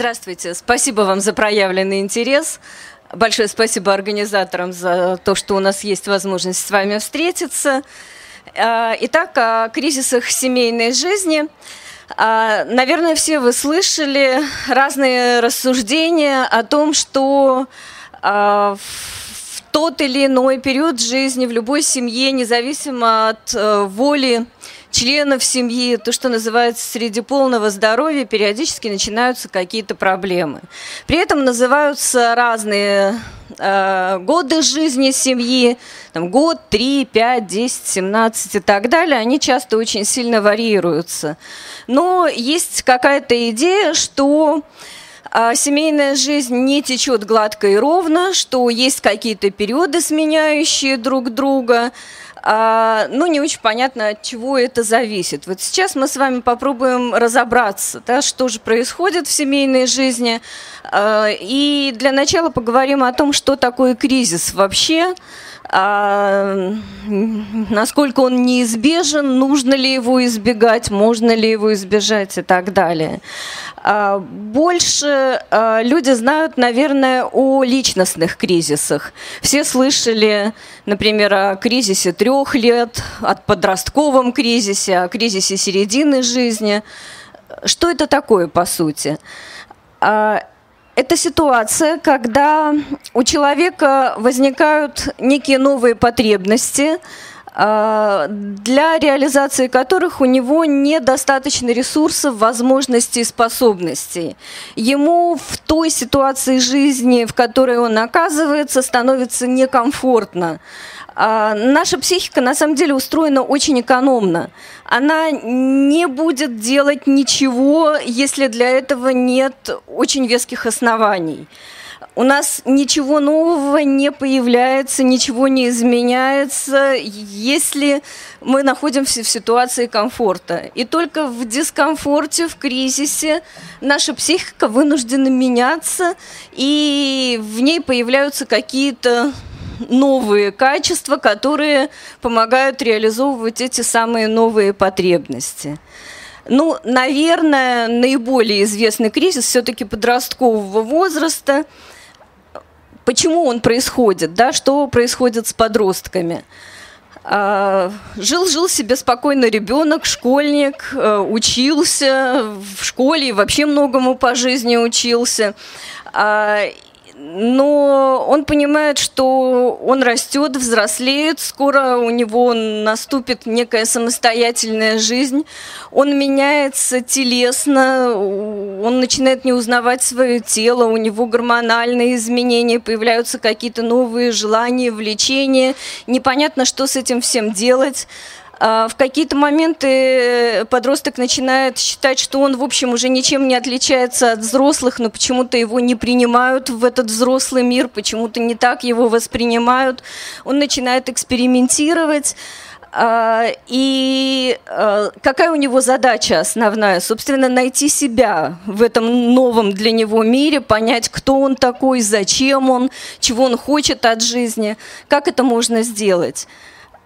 Здравствуйте. Спасибо вам за проявленный интерес. Большое спасибо организаторам за то, что у нас есть возможность с вами встретиться. А, итак, о кризисах семейной жизни. А, наверное, все вы слышали разные рассуждения о том, что а, в тот или иной период жизни в любой семье, независимо от э, воли членов семьи, то, что называется среди полного здоровья, периодически начинаются какие-то проблемы. При этом называются разные э, годы жизни семьи, там, год, 3, 5, 10, 17 и так далее, они часто очень сильно варьируются. Но есть какая-то идея, что а семейная жизнь не течет гладко и ровно, что есть какие-то периоды, сменяющие друг друга, а, ну, не очень понятно, от чего это зависит. Вот сейчас мы с вами попробуем разобраться, да, что же происходит в семейной жизни. А, и для начала поговорим о том, что такое кризис вообще, а, насколько он неизбежен, нужно ли его избегать, можно ли его избежать и так далее. А, больше а, люди знают, наверное, о личностных кризисах. Все слышали, например, о кризисе трех лет, о подростковом кризисе, о кризисе середины жизни. Что это такое, по сути? Это ситуация, когда у человека возникают некие новые потребности, а, для реализации которых у него недостаточно ресурсов, возможностей, способностей. Ему в той ситуации жизни, в которой он оказывается, становится некомфортно. А, наша психика на самом деле устроена очень экономно. Она не будет делать ничего, если для этого нет очень веских оснований у нас ничего нового не появляется, ничего не изменяется, если мы находимся в ситуации комфорта. И только в дискомфорте, в кризисе наша психика вынуждена меняться, и в ней появляются какие-то новые качества, которые помогают реализовывать эти самые новые потребности. Ну, наверное, наиболее известный кризис все-таки подросткового возраста – почему он происходит, да, что происходит с подростками. А, жил-жил себе спокойно ребенок, школьник, э, учился в школе и вообще многому по жизни учился. Но он понимает, что он растет, взрослеет, скоро у него наступит некая самостоятельная жизнь, он меняется телесно, он начинает не узнавать свое тело, у него гормональные изменения, появляются какие-то новые желания, влечения, непонятно, что с этим всем делать. А, в какие-то моменты подросток начинает считать, что он, в общем, уже ничем не отличается от взрослых, но почему-то его не принимают в этот взрослый мир, почему-то не так его воспринимают. Он начинает экспериментировать. А, и а, какая у него задача основная? Собственно, найти себя в этом новом для него мире, понять, кто он такой, зачем он, чего он хочет от жизни, как это можно сделать.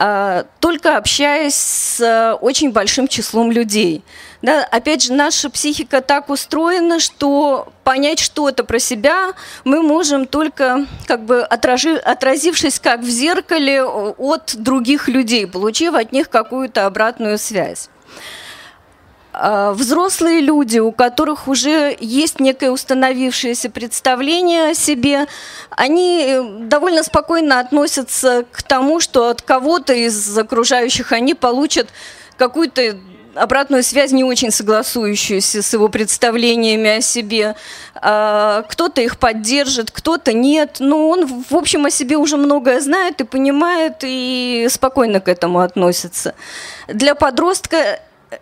А, только общаясь с э, очень большим числом людей. Да, опять же, наша психика так устроена, что понять что-то про себя мы можем только как бы отражи, отразившись как в зеркале от других людей, получив от них какую-то обратную связь. А, взрослые люди, у которых уже есть некое установившееся представление о себе, они э, довольно спокойно относятся к тому, что от кого-то из окружающих они получат какую-то обратную связь, не очень согласующуюся с его представлениями о себе. А, кто-то их поддержит, кто-то нет. Но он, в общем, о себе уже многое знает и понимает, и спокойно к этому относится. Для подростка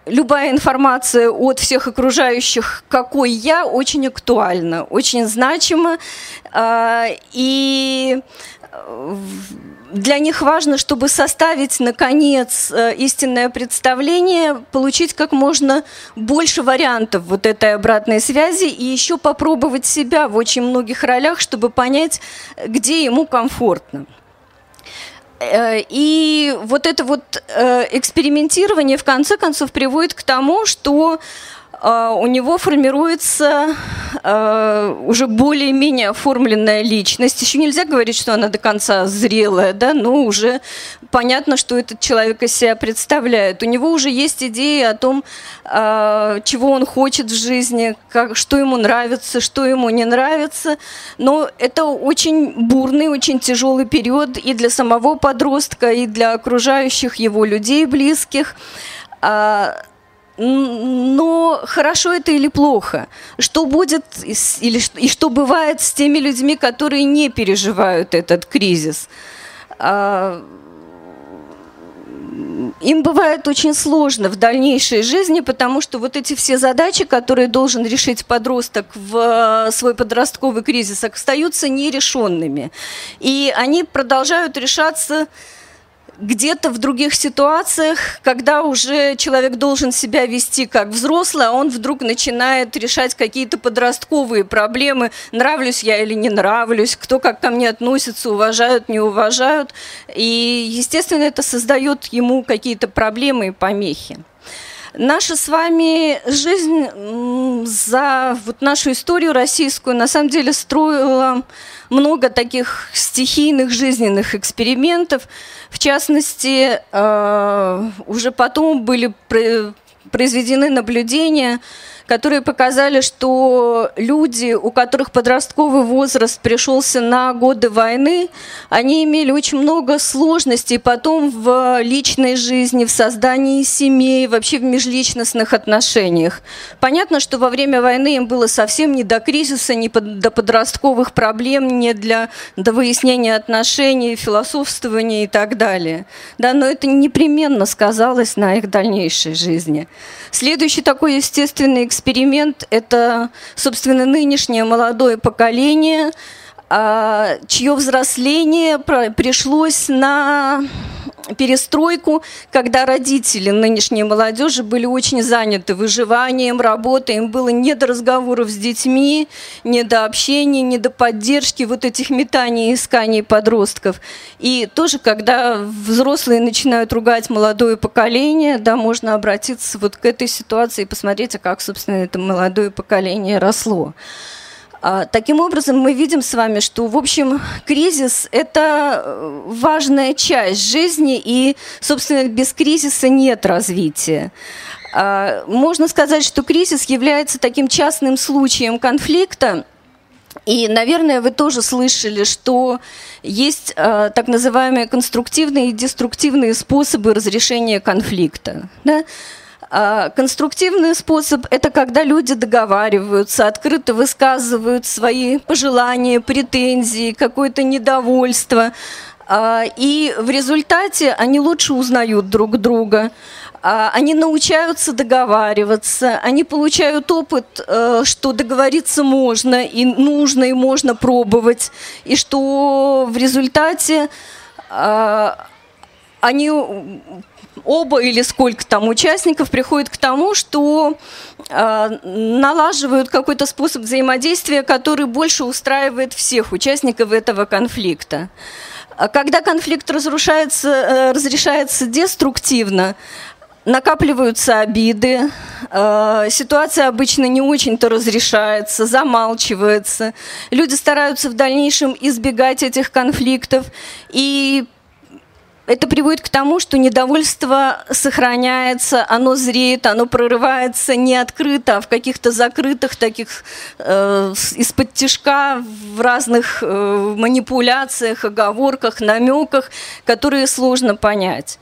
любая информация от всех окружающих, какой я, очень актуальна, очень значима. А, и э, для них важно, чтобы составить, наконец, э, истинное представление, получить как можно больше вариантов вот этой обратной связи и еще попробовать себя в очень многих ролях, чтобы понять, где ему комфортно. Э, и вот это вот э, экспериментирование в конце концов приводит к тому, что у него формируется а, уже более-менее оформленная личность. Еще нельзя говорить, что она до конца зрелая, да, но уже понятно, что этот человек из себя представляет. У него уже есть идеи о том, а, чего он хочет в жизни, как, что ему нравится, что ему не нравится. Но это очень бурный, очень тяжелый период и для самого подростка, и для окружающих его людей близких. Но хорошо это или плохо? Что будет или, и что бывает с теми людьми, которые не переживают этот кризис? А, им бывает очень сложно в дальнейшей жизни, потому что вот эти все задачи, которые должен решить подросток в свой подростковый кризис, остаются нерешенными. И они продолжают решаться где-то в других ситуациях, когда уже человек должен себя вести как взрослый, а он вдруг начинает решать какие-то подростковые проблемы, нравлюсь я или не нравлюсь, кто как ко мне относится, уважают, не уважают. И, естественно, это создает ему какие-то проблемы и помехи. Наша с вами жизнь за вот нашу историю российскую на самом деле строила много таких стихийных жизненных экспериментов. В частности, э, уже потом были произведены наблюдения которые показали, что люди, у которых подростковый возраст пришелся на годы войны, они имели очень много сложностей потом в личной жизни, в создании семей, вообще в межличностных отношениях. Понятно, что во время войны им было совсем не до кризиса, не до подростковых проблем, не для до выяснения отношений, философствования и так далее. Да, но это непременно сказалось на их дальнейшей жизни. Следующий такой естественный эксперимент эксперимент – это, собственно, нынешнее молодое поколение, а, чье взросление пришлось на перестройку, когда родители нынешней молодежи были очень заняты выживанием, работой, им было не до разговоров с детьми, не до общения, не до поддержки вот этих метаний и исканий подростков. И тоже, когда взрослые начинают ругать молодое поколение, да, можно обратиться вот к этой ситуации и посмотреть, а как, собственно, это молодое поколение росло. А, таким образом, мы видим с вами, что, в общем, кризис – это э, важная часть жизни, и, собственно, без кризиса нет развития. А, можно сказать, что кризис является таким частным случаем конфликта, и, наверное, вы тоже слышали, что есть э, так называемые конструктивные и деструктивные способы разрешения конфликта. Да? А, конструктивный способ – это когда люди договариваются, открыто высказывают свои пожелания, претензии, какое-то недовольство. А, и в результате они лучше узнают друг друга, а, они научаются договариваться, они получают опыт, э, что договориться можно и нужно, и можно пробовать, и что в результате они оба или сколько там участников приходят к тому, что э, налаживают какой-то способ взаимодействия, который больше устраивает всех участников этого конфликта. А когда конфликт разрушается, э, разрешается деструктивно, накапливаются обиды, э, ситуация обычно не очень-то разрешается, замалчивается, люди стараются в дальнейшем избегать этих конфликтов, и это приводит к тому, что недовольство сохраняется, оно зреет, оно прорывается не открыто, а в каких-то закрытых таких э, из-под тяжка в разных э, манипуляциях, оговорках, намеках, которые сложно понять.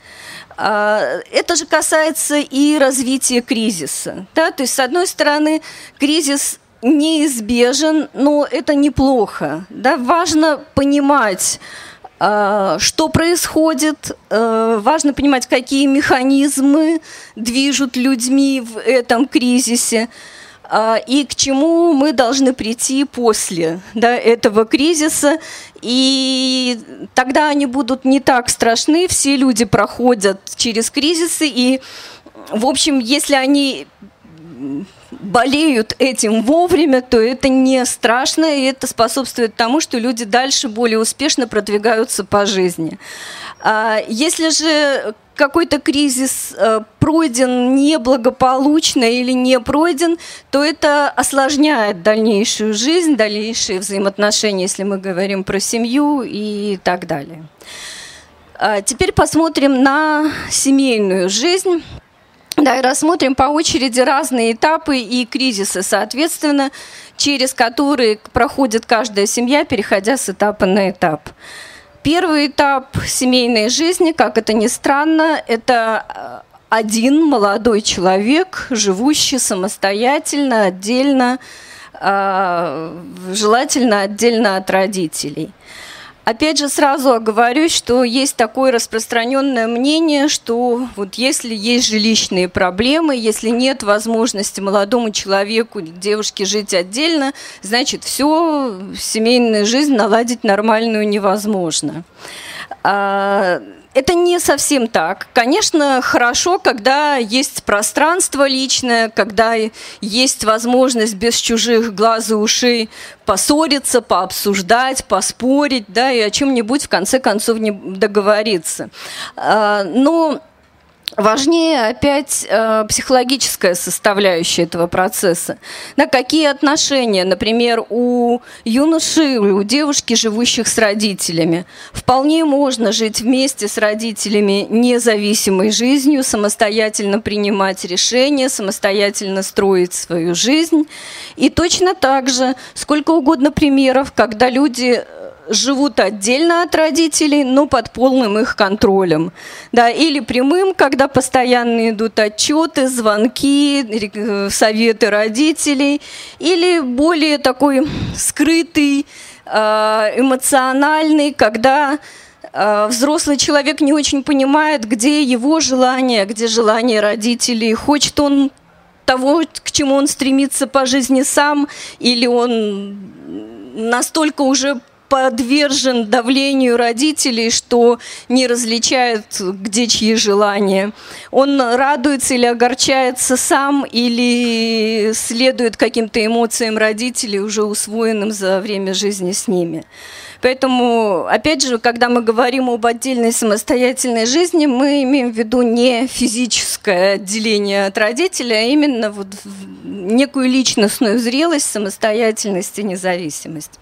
А, это же касается и развития кризиса. Да? То есть, с одной стороны, кризис неизбежен, но это неплохо. Да? Важно понимать, что происходит, а, важно понимать, какие механизмы движут людьми в этом кризисе а, и к чему мы должны прийти после да, этого кризиса. И тогда они будут не так страшны, все люди проходят через кризисы, и, в общем, если они болеют этим вовремя, то это не страшно, и это способствует тому, что люди дальше более успешно продвигаются по жизни. А если же какой-то кризис э, пройден неблагополучно или не пройден, то это осложняет дальнейшую жизнь, дальнейшие взаимоотношения, если мы говорим про семью и так далее. А теперь посмотрим на семейную жизнь. Да, и рассмотрим по очереди разные этапы и кризисы, соответственно, через которые проходит каждая семья, переходя с этапа на этап. Первый этап семейной жизни, как это ни странно, это э, один молодой человек, живущий самостоятельно, отдельно, э, желательно отдельно от родителей. Опять же, сразу оговорюсь, что есть такое распространенное мнение, что вот если есть жилищные проблемы, если нет возможности молодому человеку, девушке жить отдельно, значит, все, семейную жизнь наладить нормальную невозможно. Это не совсем так. Конечно, хорошо, когда есть пространство личное, когда есть возможность без чужих глаз и ушей поссориться, пообсуждать, поспорить, да, и о чем-нибудь в конце концов не договориться. А, но Важнее опять э, психологическая составляющая этого процесса. На какие отношения, например, у юноши, у девушки, живущих с родителями. Вполне можно жить вместе с родителями независимой жизнью, самостоятельно принимать решения, самостоятельно строить свою жизнь. И точно так же, сколько угодно примеров, когда люди живут отдельно от родителей, но под полным их контролем. Да, или прямым, когда постоянно идут отчеты, звонки, э, советы родителей, или более такой скрытый, э, эмоциональный, когда э, взрослый человек не очень понимает, где его желание, где желание родителей, хочет он того, к чему он стремится по жизни сам, или он настолько уже подвержен давлению родителей, что не различает, где чьи желания. Он радуется или огорчается сам, или следует каким-то эмоциям родителей, уже усвоенным за время жизни с ними. Поэтому, опять же, когда мы говорим об отдельной самостоятельной жизни, мы имеем в виду не физическое отделение от родителя, а именно вот некую личностную зрелость, самостоятельность и независимость.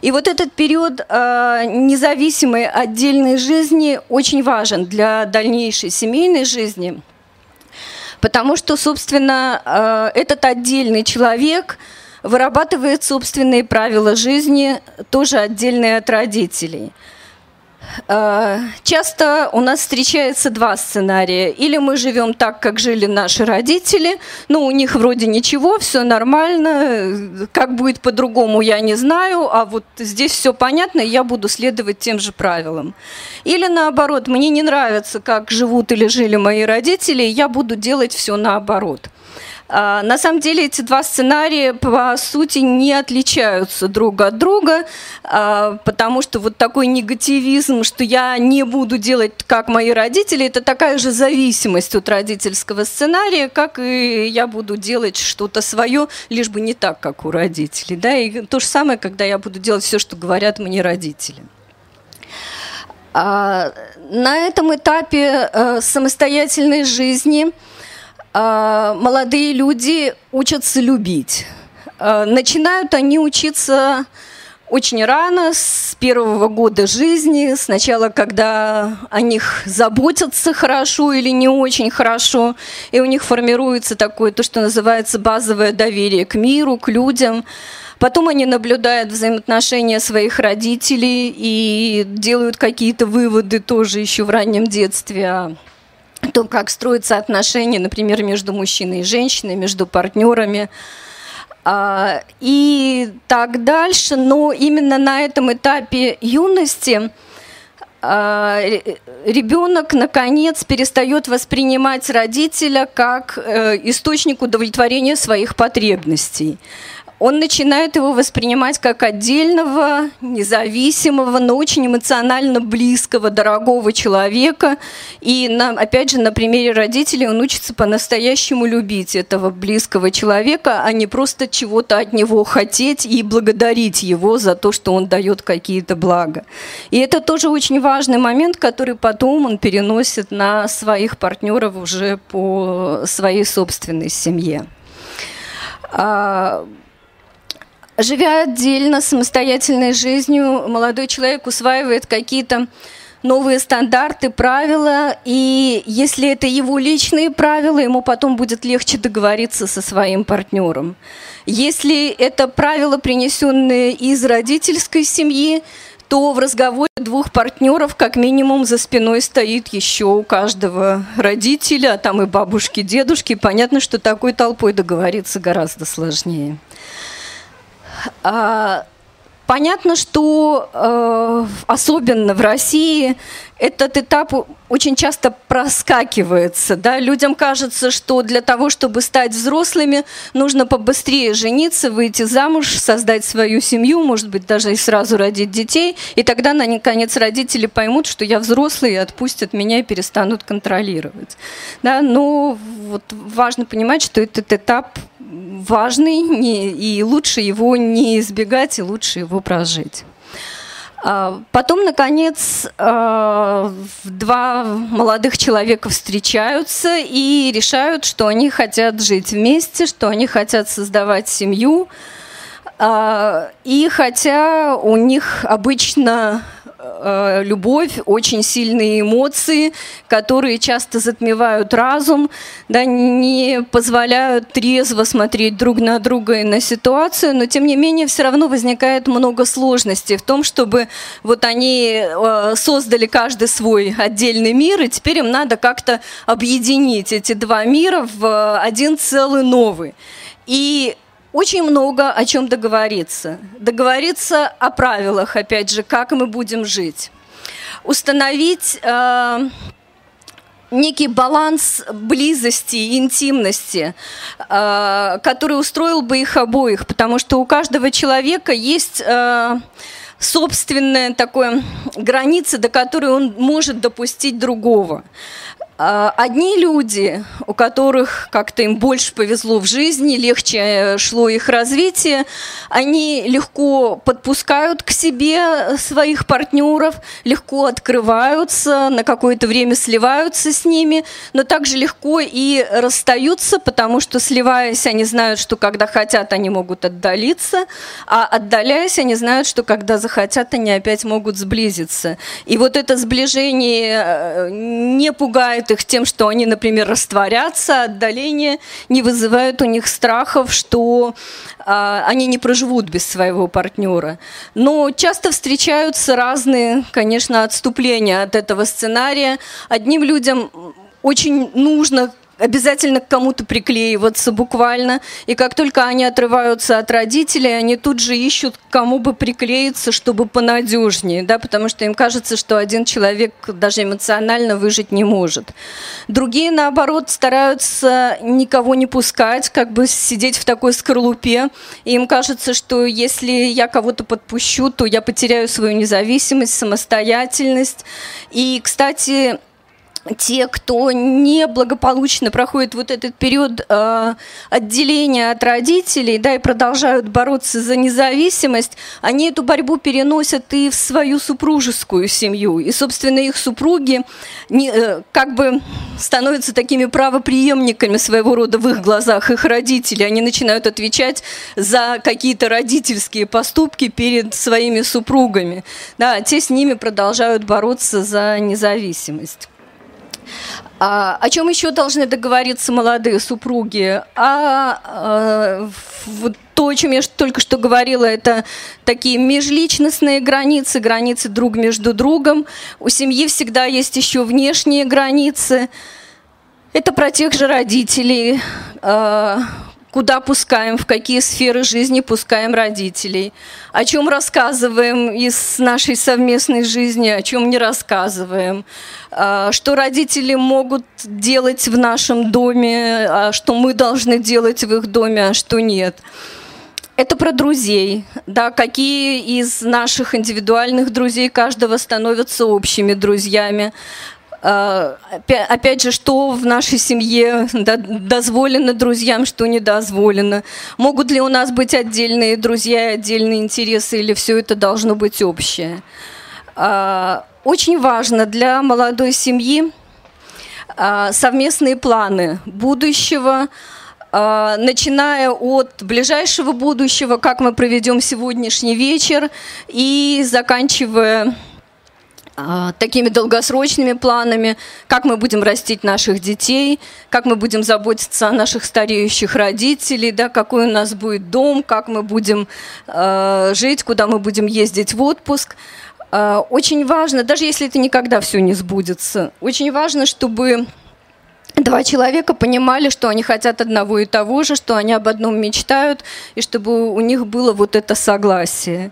И вот этот период э, независимой отдельной жизни очень важен для дальнейшей семейной жизни, потому что, собственно, э, этот отдельный человек – вырабатывает собственные правила жизни, тоже отдельные от родителей. А, часто у нас встречается два сценария. Или мы живем так, как жили наши родители, ну, у них вроде ничего, все нормально, как будет по-другому, я не знаю, а вот здесь все понятно, и я буду следовать тем же правилам. Или наоборот, мне не нравится, как живут или жили мои родители, и я буду делать все наоборот. А, на самом деле эти два сценария по сути не отличаются друг от друга, а, потому что вот такой негативизм, что я не буду делать как мои родители, это такая же зависимость от родительского сценария, как и я буду делать что-то свое, лишь бы не так, как у родителей. Да? И то же самое, когда я буду делать все, что говорят мне родители. А, на этом этапе э, самостоятельной жизни – молодые люди учатся любить. А, начинают они учиться очень рано, с первого года жизни, сначала, когда о них заботятся хорошо или не очень хорошо, и у них формируется такое, то, что называется базовое доверие к миру, к людям. Потом они наблюдают взаимоотношения своих родителей и делают какие-то выводы тоже еще в раннем детстве то, как строятся отношения, например, между мужчиной и женщиной, между партнерами а, и так дальше. Но именно на этом этапе юности а, ребенок наконец перестает воспринимать родителя как э, источник удовлетворения своих потребностей он начинает его воспринимать как отдельного, независимого, но очень эмоционально близкого, дорогого человека. И, на, опять же, на примере родителей он учится по-настоящему любить этого близкого человека, а не просто чего-то от него хотеть и благодарить его за то, что он дает какие-то блага. И это тоже очень важный момент, который потом он переносит на своих партнеров уже по своей собственной семье. Живя отдельно, самостоятельной жизнью, молодой человек усваивает какие-то новые стандарты, правила, и если это его личные правила, ему потом будет легче договориться со своим партнером. Если это правила, принесенные из родительской семьи, то в разговоре двух партнеров как минимум за спиной стоит еще у каждого родителя, а там и бабушки, дедушки. Понятно, что такой толпой договориться гораздо сложнее. А, понятно, что э, особенно в России этот этап очень часто проскакивается. Да? Людям кажется, что для того, чтобы стать взрослыми, нужно побыстрее жениться, выйти замуж, создать свою семью, может быть, даже и сразу родить детей. И тогда, наконец, родители поймут, что я взрослый, и отпустят меня и перестанут контролировать. Да? Но вот важно понимать, что этот этап важный, не, и лучше его не избегать, и лучше его прожить. А, потом, наконец, а, два молодых человека встречаются и решают, что они хотят жить вместе, что они хотят создавать семью. А, и хотя у них обычно любовь, очень сильные эмоции, которые часто затмевают разум, да, не позволяют трезво смотреть друг на друга и на ситуацию, но тем не менее все равно возникает много сложностей в том, чтобы вот они э, создали каждый свой отдельный мир, и теперь им надо как-то объединить эти два мира в один целый новый. И очень много о чем договориться. Договориться о правилах, опять же, как мы будем жить. Установить э, некий баланс близости и интимности, э, который устроил бы их обоих, потому что у каждого человека есть... Э, собственная такая граница, до которой он может допустить другого. А, одни люди, у которых как-то им больше повезло в жизни, легче э, шло их развитие, они легко подпускают к себе своих партнеров, легко открываются, на какое-то время сливаются с ними, но также легко и расстаются, потому что сливаясь, они знают, что когда хотят, они могут отдалиться, а отдаляясь, они знают, что когда захотят, они опять могут сблизиться. И вот это сближение э, не пугает их тем, что они, например, растворятся, отдаление не вызывает у них страхов, что а, они не проживут без своего партнера. Но часто встречаются разные, конечно, отступления от этого сценария. Одним людям очень нужно обязательно к кому-то приклеиваться буквально. И как только они отрываются от родителей, они тут же ищут, кому бы приклеиться, чтобы понадежнее, да, потому что им кажется, что один человек даже эмоционально выжить не может. Другие, наоборот, стараются никого не пускать, как бы сидеть в такой скорлупе. И им кажется, что если я кого-то подпущу, то я потеряю свою независимость, самостоятельность. И, кстати, те, кто неблагополучно проходит вот этот период э, отделения от родителей, да, и продолжают бороться за независимость, они эту борьбу переносят и в свою супружескую семью. И, собственно, их супруги не, э, как бы становятся такими правоприемниками своего рода в их глазах, их родителей. Они начинают отвечать за какие-то родительские поступки перед своими супругами. Да, те с ними продолжают бороться за независимость. А, о чем еще должны договориться молодые супруги? А, а вот то, о чем я только что говорила, это такие межличностные границы, границы друг между другом. У семьи всегда есть еще внешние границы. Это про тех же родителей, а, куда пускаем, в какие сферы жизни пускаем родителей, о чем рассказываем из нашей совместной жизни, о чем не рассказываем, а, что родители могут делать в нашем доме, а что мы должны делать в их доме, а что нет. это про друзей, да, какие из наших индивидуальных друзей каждого становятся общими друзьями. А, опять же, что в нашей семье дозволено друзьям, что не дозволено. Могут ли у нас быть отдельные друзья отдельные интересы, или все это должно быть общее? А, очень важно для молодой семьи а, совместные планы будущего, начиная от ближайшего будущего, как мы проведем сегодняшний вечер, и заканчивая такими долгосрочными планами, как мы будем растить наших детей, как мы будем заботиться о наших стареющих родителей, да, какой у нас будет дом, как мы будем э, жить, куда мы будем ездить в отпуск. Э, очень важно, даже если это никогда все не сбудется, очень важно, чтобы два человека понимали, что они хотят одного и того же, что они об одном мечтают, и чтобы у них было вот это согласие.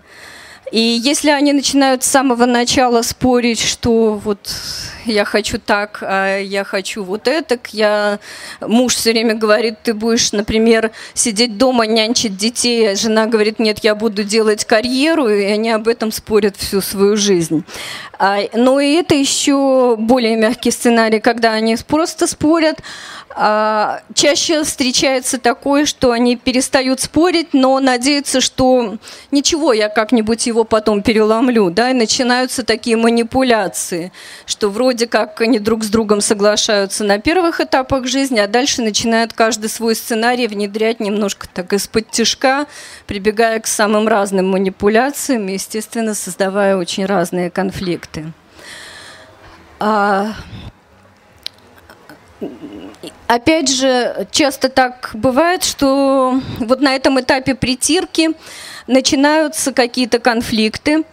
И если они начинают с самого начала спорить, что вот я хочу так, а я хочу вот это, я муж все время говорит, ты будешь, например, сидеть дома, нянчить детей, а жена говорит, нет, я буду делать карьеру, и они об этом спорят всю свою жизнь. А, но и это еще более мягкий сценарий, когда они просто спорят, а, чаще встречается такое, что они перестают спорить, но надеются, что ничего, я как-нибудь его потом переломлю, да, и начинаются такие манипуляции, что вроде как они друг с другом соглашаются на первых этапах жизни, а дальше начинают каждый свой сценарий внедрять немножко так из-под тяжка, прибегая к самым разным манипуляциям, естественно, создавая очень разные конфликты. А, Опять же, часто так бывает, что вот на этом этапе притирки начинаются какие-то конфликты,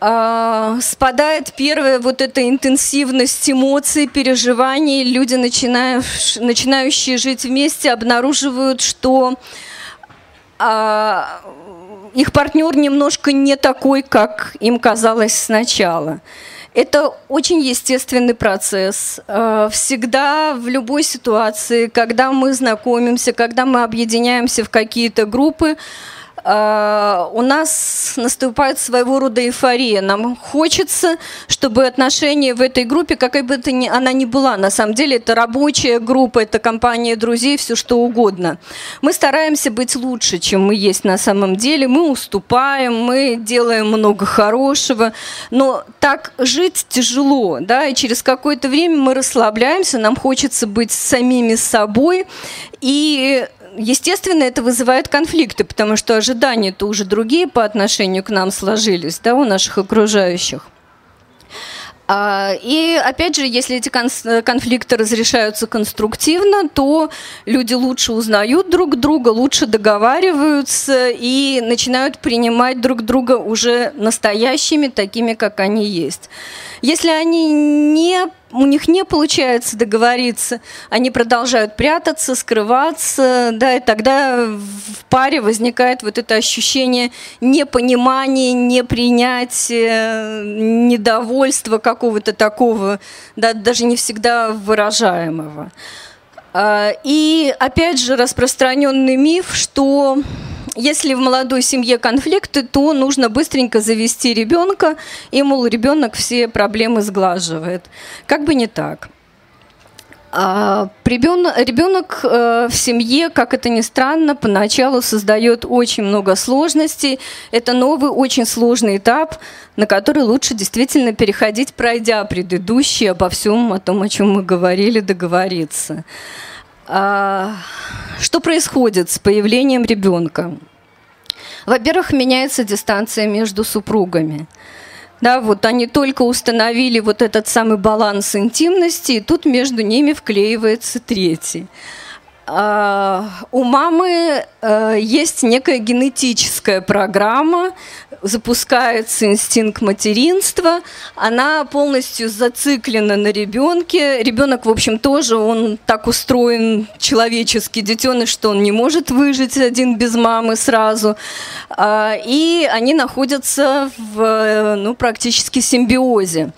а, спадает первая вот эта интенсивность эмоций, переживаний. Люди, начинающие жить вместе, обнаруживают, что а, их партнер немножко не такой, как им казалось сначала. Это очень естественный процесс. Э, всегда в любой ситуации, когда мы знакомимся, когда мы объединяемся в какие-то группы, у нас наступает своего рода эйфория. Нам хочется, чтобы отношения в этой группе, какая бы это ни, она ни была, на самом деле это рабочая группа, это компания друзей, все что угодно. Мы стараемся быть лучше, чем мы есть на самом деле. Мы уступаем, мы делаем много хорошего, но так жить тяжело, да, и через какое-то время мы расслабляемся, нам хочется быть самими собой, и естественно, это вызывает конфликты, потому что ожидания-то уже другие по отношению к нам сложились, да, у наших окружающих. А, и опять же, если эти конфликты разрешаются конструктивно, то люди лучше узнают друг друга, лучше договариваются и начинают принимать друг друга уже настоящими, такими, как они есть. Если они не у них не получается договориться, они продолжают прятаться, скрываться, да, и тогда в паре возникает вот это ощущение непонимания, непринятия, недовольства какого-то такого, да, даже не всегда выражаемого. А, и опять же распространенный миф, что если в молодой семье конфликты, то нужно быстренько завести ребенка, и, мол, ребенок все проблемы сглаживает. Как бы не так. А ребенок, ребенок э, в семье, как это ни странно, поначалу создает очень много сложностей. Это новый, очень сложный этап, на который лучше действительно переходить, пройдя предыдущий, обо всем, о том, о чем мы говорили, договориться. А, что происходит с появлением ребенка? Во-первых, меняется дистанция между супругами. Да, вот они только установили вот этот самый баланс интимности, и тут между ними вклеивается третий. А, у мамы э, есть некая генетическая программа, запускается инстинкт материнства, она полностью зациклена на ребенке. Ребенок, в общем, тоже, он так устроен, человеческий детеныш, что он не может выжить один без мамы сразу. А, и они находятся в ну, практически симбиозе.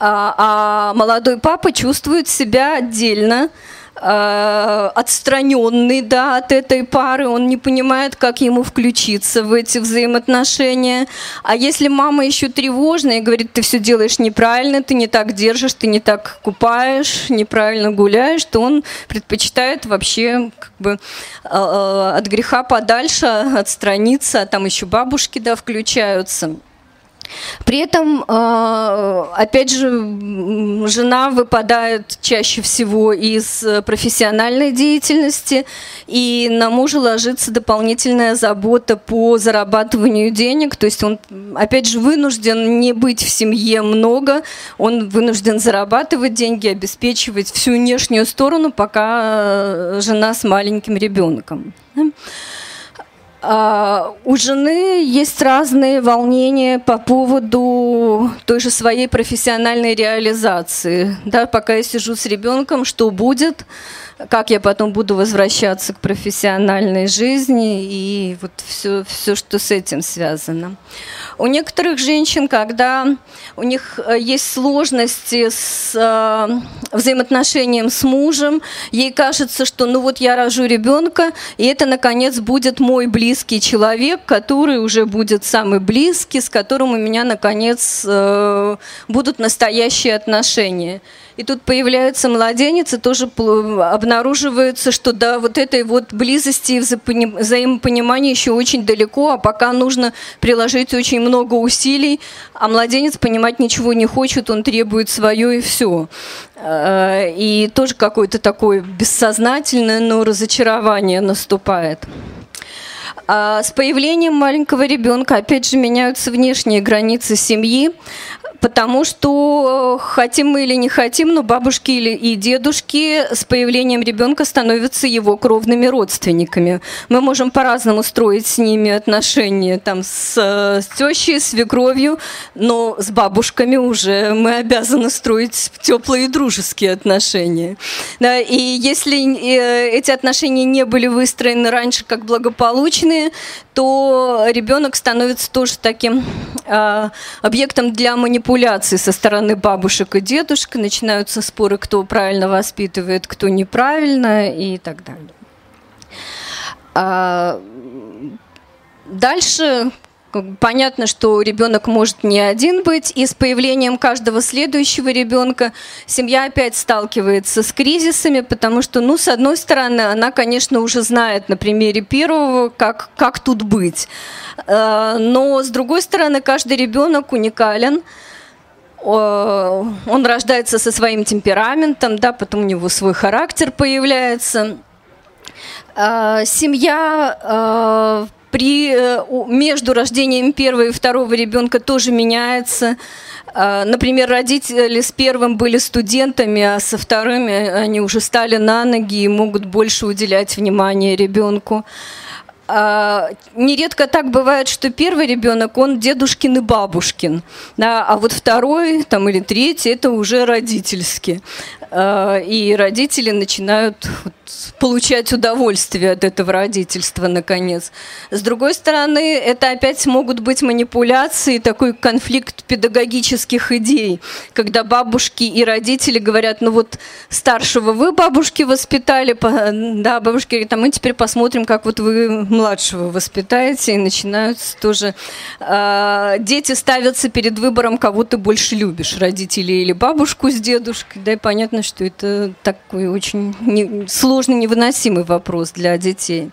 А, а молодой папа чувствует себя отдельно, э, отстраненный да, от этой пары, он не понимает, как ему включиться в эти взаимоотношения. А если мама еще тревожная и говорит, ты все делаешь неправильно, ты не так держишь, ты не так купаешь, неправильно гуляешь, то он предпочитает вообще как бы э, э, от греха подальше отстраниться, а там еще бабушки да, включаются. При этом, а, опять же, жена выпадает чаще всего из профессиональной деятельности, и на мужа ложится дополнительная забота по зарабатыванию денег. То есть он, опять же, вынужден не быть в семье много, он вынужден зарабатывать деньги, обеспечивать всю внешнюю сторону, пока жена с маленьким ребенком. А, у жены есть разные волнения по поводу той же своей профессиональной реализации. Да, пока я сижу с ребенком, что будет, как я потом буду возвращаться к профессиональной жизни и вот все, все, что с этим связано. У некоторых женщин, когда у них э, есть сложности с э, взаимоотношением с мужем, ей кажется, что ну вот я рожу ребенка, и это, наконец, будет мой близкий человек, который уже будет самый близкий, с которым у меня, наконец, э, будут настоящие отношения. И тут появляется младенец, и тоже обнаруживается, что до вот этой вот близости и взаимопонимания еще очень далеко, а пока нужно приложить очень много усилий, а младенец понимать ничего не хочет, он требует свое и все. Э, и тоже какое-то такое бессознательное, но разочарование наступает. А с появлением маленького ребенка опять же меняются внешние границы семьи потому что э, хотим мы или не хотим, но бабушки или и дедушки с появлением ребенка становятся его кровными родственниками. Мы можем по-разному строить с ними отношения, там, с, э, с тещей, свекровью, но с бабушками уже мы обязаны строить теплые дружеские отношения. Да, и если э, эти отношения не были выстроены раньше как благополучные, то ребенок становится тоже таким э, объектом для манипуляции со стороны бабушек и дедушек. Начинаются споры, кто правильно воспитывает, кто неправильно и так далее. А дальше понятно, что ребенок может не один быть, и с появлением каждого следующего ребенка семья опять сталкивается с кризисами, потому что, ну, с одной стороны, она, конечно, уже знает на примере первого, как, как тут быть. Э, но, с другой стороны, каждый ребенок уникален, он рождается со своим темпераментом, да, потом у него свой характер появляется. Э, семья э, при, э, между рождением первого и второго ребенка тоже меняется. Например, родители с первым были студентами, а со вторыми они уже стали на ноги и могут больше уделять внимание ребенку. А, нередко так бывает, что первый ребенок, он дедушкин и бабушкин, да, а вот второй там, или третий, это уже родительский. А, и родители начинают получать удовольствие от этого родительства, наконец. С другой стороны, это опять могут быть манипуляции, такой конфликт педагогических идей, когда бабушки и родители говорят, ну вот старшего вы бабушки воспитали, да, бабушки говорят, а мы теперь посмотрим, как вот вы младшего воспитаете, и начинаются тоже... Э, дети ставятся перед выбором, кого ты больше любишь, родителей или бабушку с дедушкой, да, и понятно, что это такой очень не, сложный, невыносимый вопрос для детей.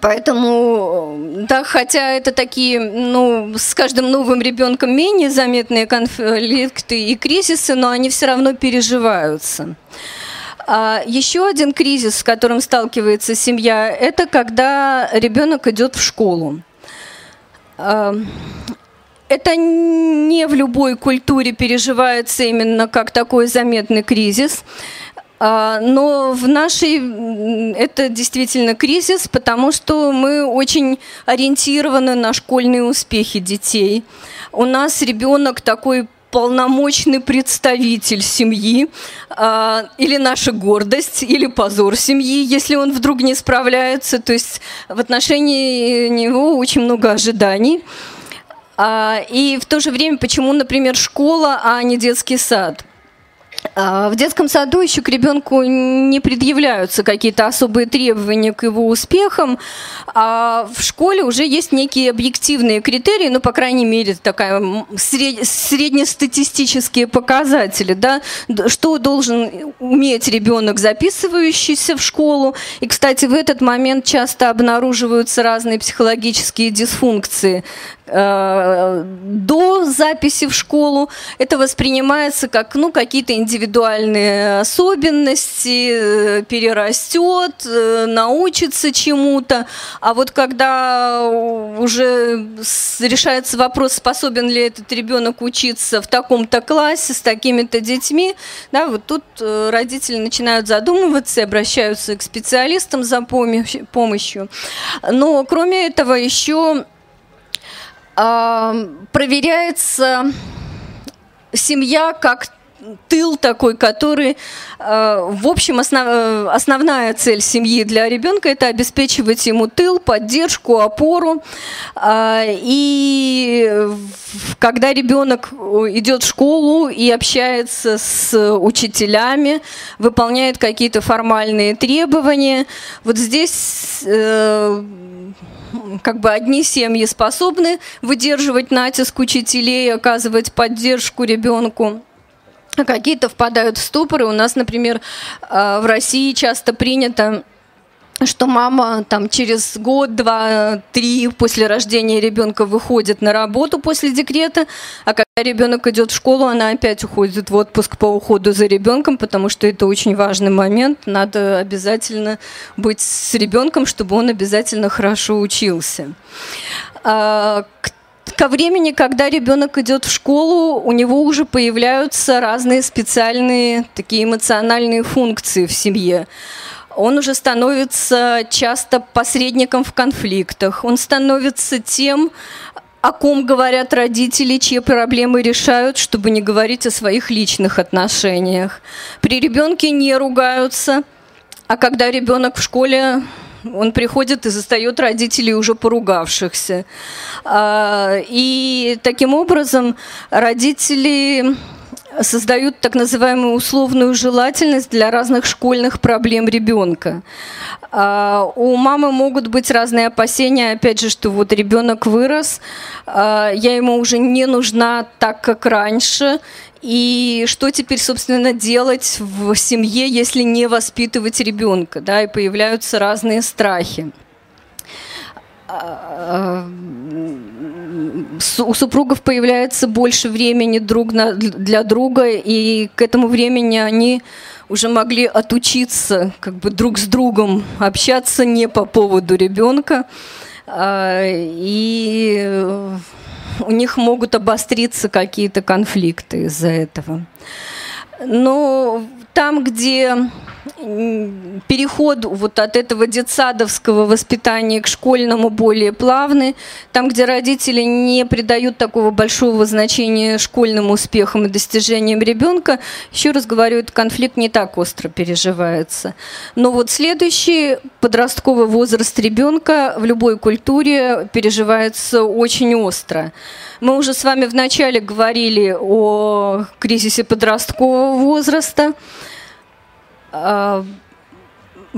Поэтому, да, хотя это такие, ну, с каждым новым ребенком менее заметные конфликты и кризисы, но они все равно переживаются. А еще один кризис, с которым сталкивается семья, это когда ребенок идет в школу. А, это не в любой культуре переживается именно как такой заметный кризис. А, но в нашей это действительно кризис, потому что мы очень ориентированы на школьные успехи детей. У нас ребенок такой полномочный представитель семьи, э, или наша гордость, или позор семьи, если он вдруг не справляется. То есть в отношении него очень много ожиданий. А, и в то же время, почему, например, школа, а не детский сад? А, в детском саду еще к ребенку не предъявляются какие-то особые требования к его успехам, а в школе уже есть некие объективные критерии, ну, по крайней мере, такая сред... среднестатистические показатели, да, что должен уметь ребенок, записывающийся в школу. И, кстати, в этот момент часто обнаруживаются разные психологические дисфункции до записи в школу это воспринимается как ну, какие-то индивидуальные особенности, э, перерастет, э, научится чему-то. А вот когда уже решается вопрос, способен ли этот ребенок учиться в таком-то классе с такими-то детьми, да, вот тут родители начинают задумываться и обращаются к специалистам за помощью. Но кроме этого еще проверяется семья как тыл такой, который, э, в общем, основ, э, основная цель семьи для ребенка – это обеспечивать ему тыл, поддержку, опору. А, и когда ребенок идет в школу и общается с учителями, выполняет какие-то формальные требования, вот здесь э, как бы одни семьи способны выдерживать натиск учителей, оказывать поддержку ребенку, а какие-то впадают в ступор. И у нас, например, э, в России часто принято что мама там через год, два, три после рождения ребенка выходит на работу после декрета, а когда ребенок идет в школу, она опять уходит в отпуск по уходу за ребенком, потому что это очень важный момент. Надо обязательно быть с ребенком, чтобы он обязательно хорошо учился. А, ко времени, когда ребенок идет в школу, у него уже появляются разные специальные такие эмоциональные функции в семье он уже становится часто посредником в конфликтах, он становится тем, о ком говорят родители, чьи проблемы решают, чтобы не говорить о своих личных отношениях. При ребенке не ругаются, а когда ребенок в школе он приходит и застает родителей уже поругавшихся. А, и таким образом родители создают так называемую условную желательность для разных школьных проблем ребенка. А, у мамы могут быть разные опасения, опять же, что вот ребенок вырос, а, я ему уже не нужна так, как раньше, и что теперь, собственно, делать в семье, если не воспитывать ребенка, да, и появляются разные страхи. У супругов появляется больше времени друг на, для друга, и к этому времени они уже могли отучиться как бы друг с другом общаться не по поводу ребенка, а, и у них могут обостриться какие-то конфликты из-за этого. Но там, где переход вот от этого детсадовского воспитания к школьному более плавный, там, где родители не придают такого большого значения школьным успехам и достижениям ребенка, еще раз говорю, этот конфликт не так остро переживается. Но вот следующий подростковый возраст ребенка в любой культуре переживается очень остро. Мы уже с вами вначале говорили о кризисе подросткового возраста. А,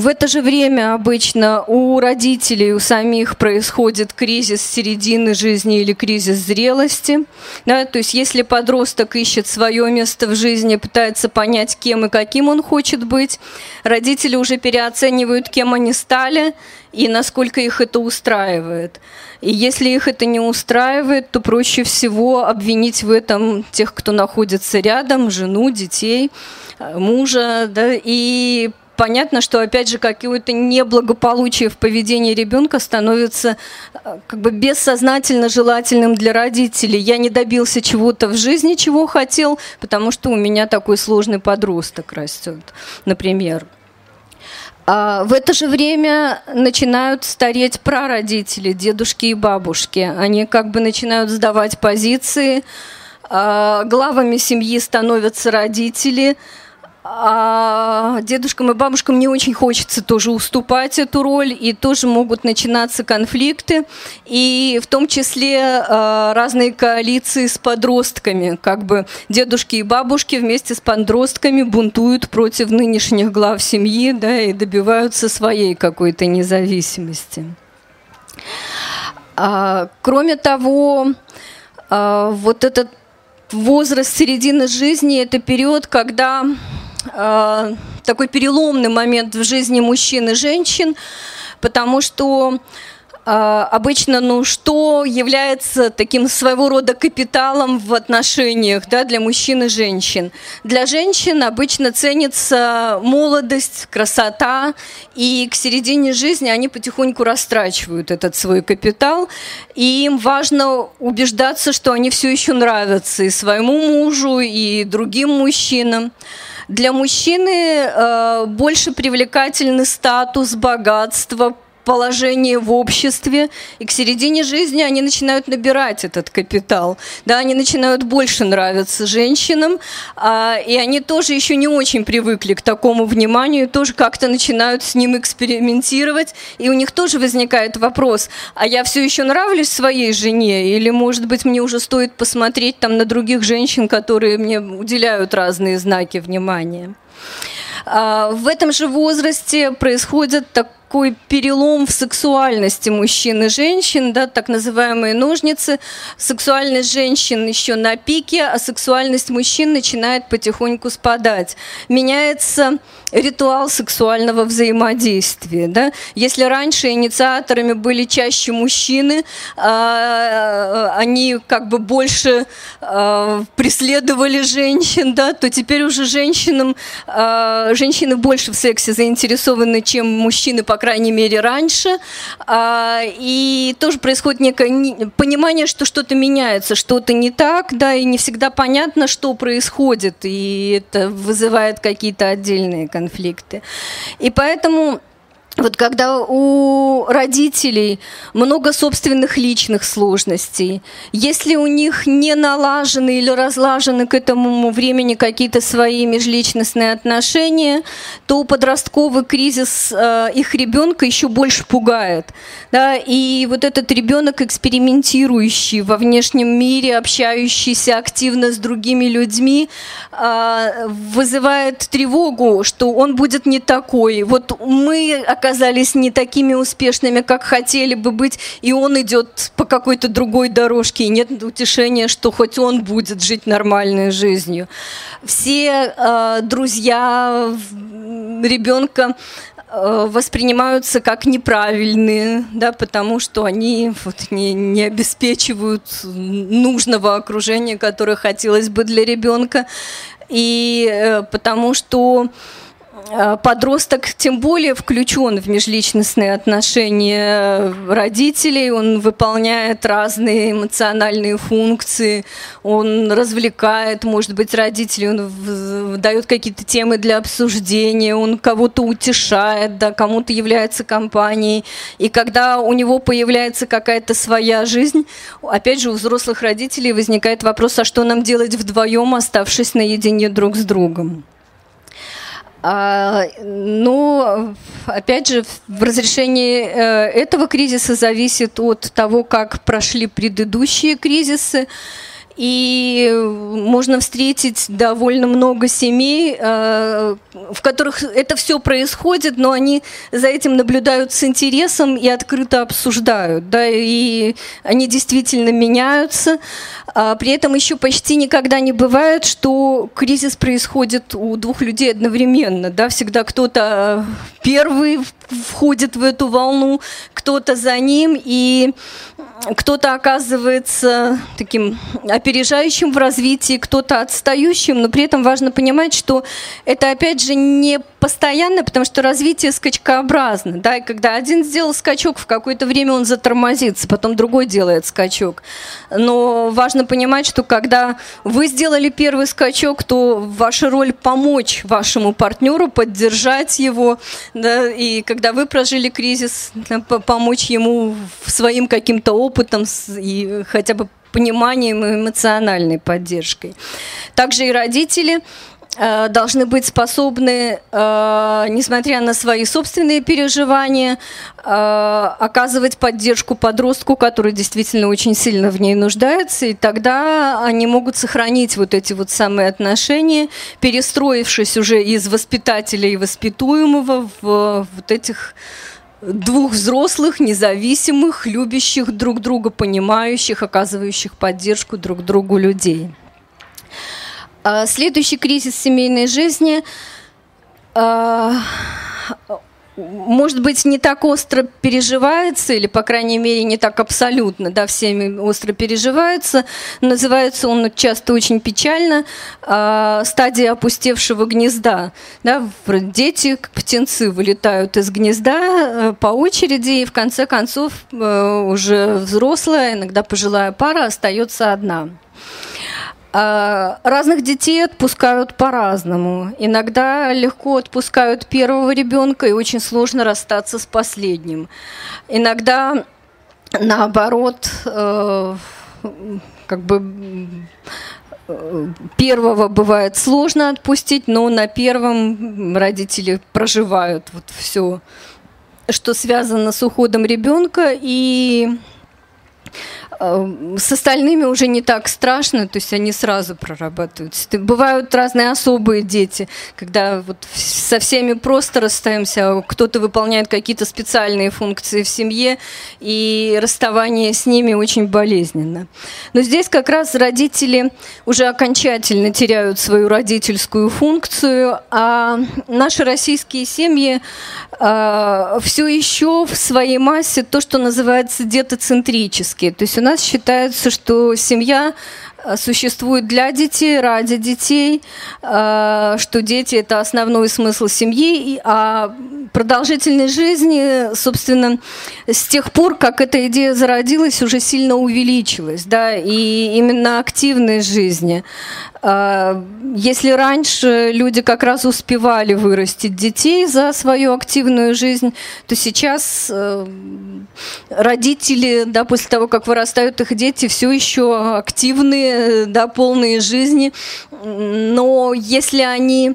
в это же время обычно у родителей, у самих происходит кризис середины жизни или кризис зрелости. Да, то есть если подросток ищет свое место в жизни, пытается понять, кем и каким он хочет быть, родители уже переоценивают, кем они стали и насколько их это устраивает. И если их это не устраивает, то проще всего обвинить в этом тех, кто находится рядом, жену, детей, мужа, да, и понятно, что опять же какое-то неблагополучие в поведении ребенка становится э, как бы бессознательно желательным для родителей. Я не добился чего-то в жизни, чего хотел, потому что у меня такой сложный подросток растет, например. А в это же время начинают стареть прародители, дедушки и бабушки. Они как бы начинают сдавать позиции, а главами семьи становятся родители – а дедушкам и бабушкам не очень хочется тоже уступать эту роль, и тоже могут начинаться конфликты, и в том числе э, разные коалиции с подростками, как бы дедушки и бабушки вместе с подростками бунтуют против нынешних глав семьи, да, и добиваются своей какой-то независимости. А, кроме того, а, вот этот возраст середины жизни – это период, когда а, такой переломный момент в жизни мужчин и женщин, потому что а, обычно, ну, что является таким своего рода капиталом в отношениях да, для мужчин и женщин? Для женщин обычно ценится молодость, красота, и к середине жизни они потихоньку растрачивают этот свой капитал, и им важно убеждаться, что они все еще нравятся и своему мужу, и другим мужчинам. Для мужчины э, больше привлекательный статус, богатство, положение в обществе, и к середине жизни они начинают набирать этот капитал. Да, они начинают больше нравиться женщинам, а, и они тоже еще не очень привыкли к такому вниманию, тоже как-то начинают с ним экспериментировать, и у них тоже возникает вопрос, а я все еще нравлюсь своей жене, или, может быть, мне уже стоит посмотреть там на других женщин, которые мне уделяют разные знаки внимания. А, в этом же возрасте происходит так такой перелом в сексуальности мужчин и женщин, да, так называемые ножницы. Сексуальность женщин еще на пике, а сексуальность мужчин начинает потихоньку спадать. Меняется ритуал сексуального взаимодействия. Да? Если раньше инициаторами были чаще мужчины, а, они как бы больше а, преследовали женщин, да, то теперь уже женщинам, а, женщины больше в сексе заинтересованы, чем мужчины, по крайней мере, раньше. И тоже происходит некое понимание, что что-то меняется, что-то не так, да, и не всегда понятно, что происходит, и это вызывает какие-то отдельные конфликты конфликты. И поэтому вот когда у родителей много собственных личных сложностей, если у них не налажены или разлажены к этому времени какие-то свои межличностные отношения, то подростковый кризис э, их ребенка еще больше пугает. Да? И вот этот ребенок, экспериментирующий во внешнем мире, общающийся активно с другими людьми, э, вызывает тревогу, что он будет не такой. Вот мы оказались не такими успешными, как хотели бы быть, и он идет по какой-то другой дорожке, и нет утешения, что хоть он будет жить нормальной жизнью. Все э, друзья ребенка э, воспринимаются как неправильные, да, потому что они вот, не, не обеспечивают нужного окружения, которое хотелось бы для ребенка, и э, потому что подросток тем более включен в межличностные отношения родителей, он выполняет разные эмоциональные функции, он развлекает, может быть, родителей, он дает какие-то темы для обсуждения, он кого-то утешает, да, кому-то является компанией. И когда у него появляется какая-то своя жизнь, опять же, у взрослых родителей возникает вопрос, а что нам делать вдвоем, оставшись наедине друг с другом? А, ну, опять же, в разрешении э, этого кризиса зависит от того, как прошли предыдущие кризисы. И можно встретить довольно много семей, э, в которых это все происходит, но они за этим наблюдают с интересом и открыто обсуждают. Да, и они действительно меняются. А при этом еще почти никогда не бывает, что кризис происходит у двух людей одновременно. Да? Всегда кто-то первый входит в эту волну, кто-то за ним, и кто-то оказывается таким опережающим в развитии, кто-то отстающим, но при этом важно понимать, что это опять же не постоянно, потому что развитие скачкообразно. Да? И когда один сделал скачок, в какое-то время он затормозится, потом другой делает скачок. Но важно понимать, что когда вы сделали первый скачок, то ваша роль помочь вашему партнеру, поддержать его, да, и когда вы прожили кризис, помочь ему своим каким-то опытом и хотя бы пониманием и эмоциональной поддержкой. Также и родители должны быть способны, э, несмотря на свои собственные переживания, э, оказывать поддержку подростку, который действительно очень сильно в ней нуждается, и тогда они могут сохранить вот эти вот самые отношения, перестроившись уже из воспитателя и воспитуемого в вот этих двух взрослых, независимых, любящих друг друга, понимающих, оказывающих поддержку друг другу людей. А, следующий кризис семейной жизни а, может быть, не так остро переживается, или, по крайней мере, не так абсолютно, да, всеми остро переживается. Называется он часто очень печально э, стадия опустевшего гнезда. Да, дети, птенцы, вылетают из гнезда э, по очереди, и в конце концов э, уже взрослая, иногда пожилая пара остается одна. А, разных детей отпускают по-разному. Иногда легко отпускают первого ребенка, и очень сложно расстаться с последним. Иногда, наоборот, э, как бы э, первого бывает сложно отпустить, но на первом родители проживают вот все, что связано с уходом ребенка, и с остальными уже не так страшно, то есть они сразу прорабатываются. Бывают разные особые дети, когда вот со всеми просто расстаемся, а кто-то выполняет какие-то специальные функции в семье, и расставание с ними очень болезненно. Но здесь как раз родители уже окончательно теряют свою родительскую функцию, а наши российские семьи э, все еще в своей массе то, что называется детоцентрические. То есть у нас нас считается, что семья э, существует для детей, ради детей, э, что дети – это основной смысл семьи, а продолжительность жизни, собственно, с тех пор, как эта идея зародилась, уже сильно увеличилась, да, и именно активность жизни. А, если раньше люди как раз успевали вырастить детей за свою активную жизнь, то сейчас э, родители, да, после того, как вырастают их дети, все еще активные, да, полные жизни. Но если они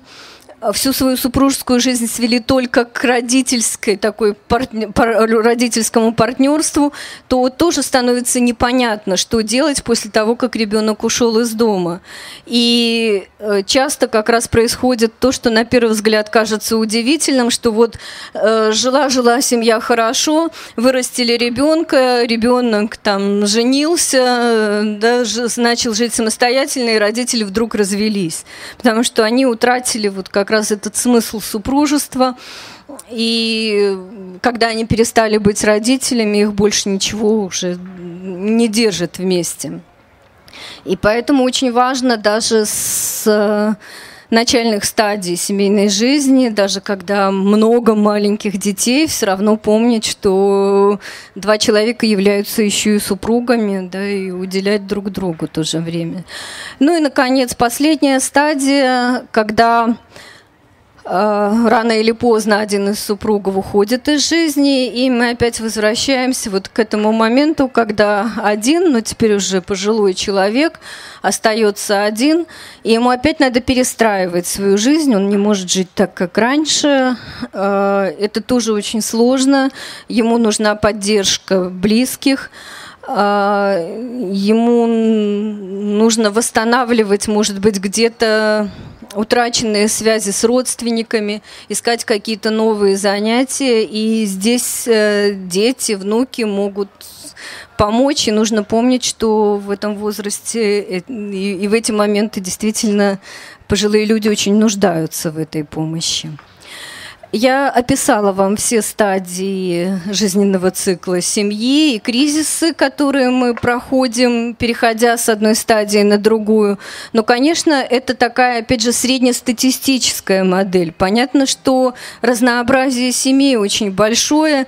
всю свою супружескую жизнь свели только к родительской такой партне, пар, родительскому партнерству, то тоже становится непонятно, что делать после того, как ребенок ушел из дома. И э, часто как раз происходит то, что на первый взгляд кажется удивительным, что вот э, жила-жила семья хорошо, вырастили ребенка, ребенок там женился, э, да, начал жить самостоятельно, и родители вдруг развелись, потому что они утратили вот как раз раз этот смысл супружества. И когда они перестали быть родителями, их больше ничего уже не держит вместе. И поэтому очень важно даже с начальных стадий семейной жизни, даже когда много маленьких детей, все равно помнить, что два человека являются еще и супругами, да, и уделять друг другу в то же время. Ну и, наконец, последняя стадия, когда Э, рано или поздно один из супругов уходит из жизни, и мы опять возвращаемся вот к этому моменту, когда один, но теперь уже пожилой человек, остается один, и ему опять надо перестраивать свою жизнь, он не может жить так, как раньше. Э, это тоже очень сложно, ему нужна поддержка близких э, ему нужно восстанавливать, может быть, где-то утраченные связи с родственниками, искать какие-то новые занятия. И здесь э, дети, внуки могут помочь. И нужно помнить, что в этом возрасте э, и в эти моменты действительно пожилые люди очень нуждаются в этой помощи. Я описала вам все стадии жизненного цикла семьи и кризисы, которые мы проходим, переходя с одной стадии на другую. Но, конечно, это такая, опять же, среднестатистическая модель. Понятно, что разнообразие семей очень большое,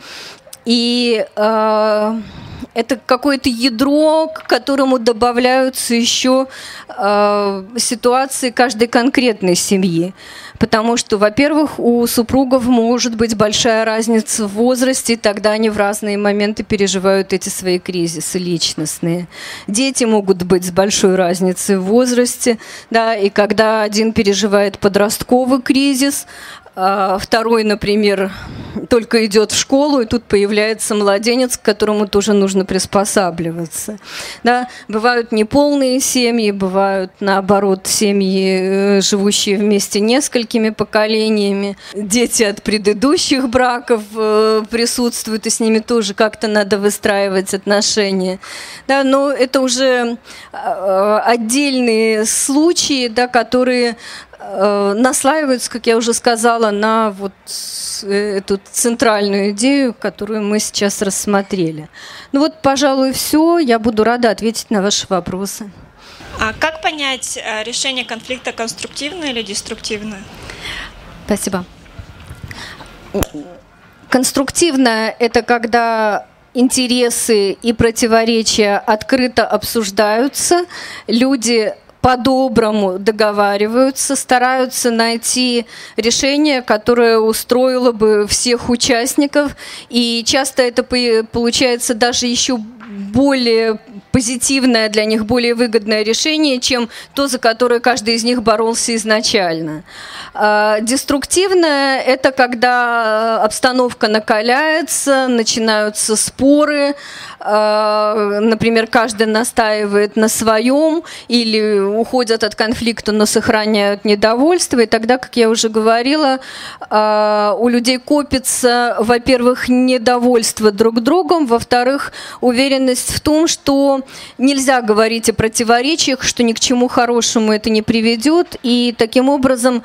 и э, это какое-то ядро, к которому добавляются еще э, ситуации каждой конкретной семьи. Потому что, во-первых, у супругов может быть большая разница в возрасте, и тогда они в разные моменты переживают эти свои кризисы личностные. Дети могут быть с большой разницей в возрасте, да, и когда один переживает подростковый кризис, второй, например, только идет в школу, и тут появляется младенец, к которому тоже нужно приспосабливаться. Да? Бывают неполные семьи, бывают, наоборот, семьи, э, живущие вместе несколькими поколениями. Дети от предыдущих браков э, присутствуют, и с ними тоже как-то надо выстраивать отношения. Да? Но это уже а, отдельные случаи, да, которые наслаиваются, как я уже сказала, на вот э, эту центральную идею, которую мы сейчас рассмотрели. Ну вот, пожалуй, все. Я буду рада ответить на ваши вопросы. А как понять э, решение конфликта конструктивное или деструктивное? Спасибо. Конструктивное – это когда интересы и противоречия открыто обсуждаются, люди по-доброму договариваются, стараются найти решение, которое устроило бы всех участников. И часто это получается даже еще более позитивное для них, более выгодное решение, чем то, за которое каждый из них боролся изначально. А, деструктивное – это когда обстановка накаляется, начинаются споры, например, каждый настаивает на своем или уходят от конфликта, но сохраняют недовольство. И тогда, как я уже говорила, а, у людей копится, во-первых, недовольство друг другом, во-вторых, уверенность в том, что нельзя говорить о противоречиях, что ни к чему хорошему это не приведет, и таким образом